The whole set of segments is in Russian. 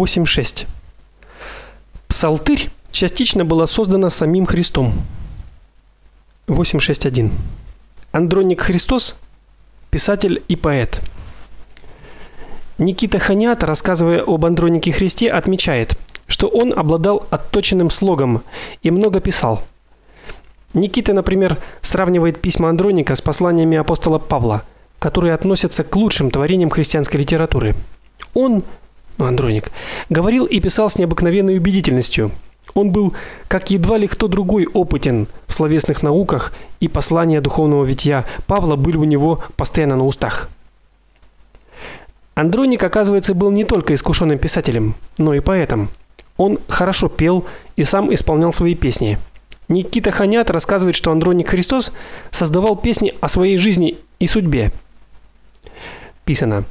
8.6. Псалтырь частично была создана самим Христом. 8.6.1. Андроник Христос писатель и поэт. Никита Ханят, рассказывая об Андронике Христе, отмечает, что он обладал отточенным слогом и много писал. Никита, например, сравнивает письма Андроника с посланиями апостола Павла, которые относятся к лучшим творениям христианской литературы. Он, Андроник, говорил и писал с необыкновенной убедительностью. Он был, как едва ли кто другой, опытен в словесных науках, и послания духовного вития Павла были у него постоянно на устах. Андроник, оказывается, был не только искушенным писателем, но и поэтом. Он хорошо пел и сам исполнял свои песни. Никита Ханят рассказывает, что Андроник Христос создавал песни о своей жизни и судьбе. Писано: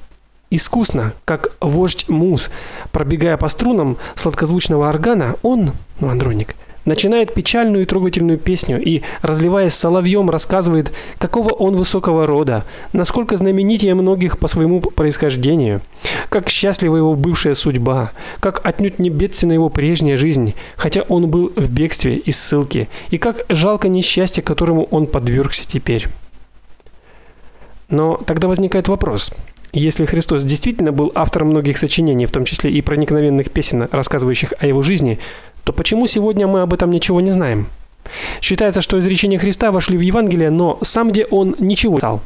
Искусно, как вождь муз, пробегая по струнам сладкозвучного органа, он, ну, Андроник, начинает печальную и трогательную песню и, разливаясь соловьем, рассказывает, какого он высокого рода, насколько знаменитее многих по своему происхождению, как счастлива его бывшая судьба, как отнюдь не бедственна его прежняя жизнь, хотя он был в бегстве и ссылке, и как жалко несчастье, которому он подвергся теперь. Но тогда возникает вопрос: если Христос действительно был автором многих сочинений, в том числе и проникновенных песен, рассказывающих о его жизни, то почему сегодня мы об этом ничего не знаем? Считается, что изречения Христа вошли в Евангелие, но сам где он ничего не дал.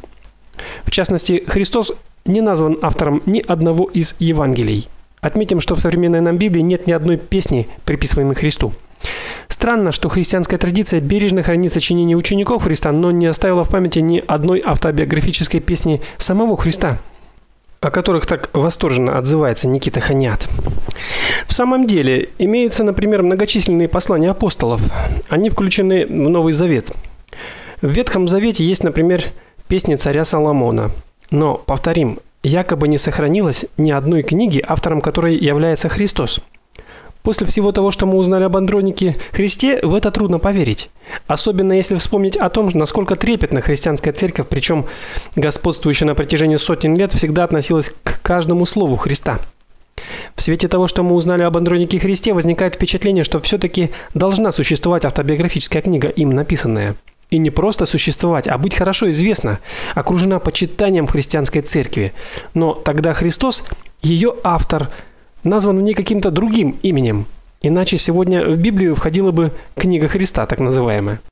В частности, Христос не назван автором ни одного из Евангелий. Отметим, что в современной нам Библии нет ни одной песни, приписываемой Христу. Странно, что христианская традиция бережно хранит сочинения учеников Христа, но не оставила в памяти ни одной автобиографической песни самого Христа о которых так восторженно отзывается Никита Ханят. В самом деле, имеются, например, многочисленные послания апостолов. Они включены в Новый Завет. В Ветхом Завете есть, например, песни царя Соломона. Но, повторим, якобы не сохранилось ни одной книги, автором которой является Христос. После всего того, что мы узнали об Андронике Христе, в это трудно поверить. Особенно если вспомнить о том, насколько трепетно христианская церковь, причем господствующая на протяжении сотен лет, всегда относилась к каждому слову Христа. В свете того, что мы узнали об Андронике Христе, возникает впечатление, что все таки должна существовать автобиографическая книга, им написанная. И не просто существовать, а быть хорошо известна, окружена почитанием в христианской церкви. Но тогда Христос ее автор – назван в ней каким-то другим именем. Иначе сегодня в Библию входила бы книга Христа, так называемая.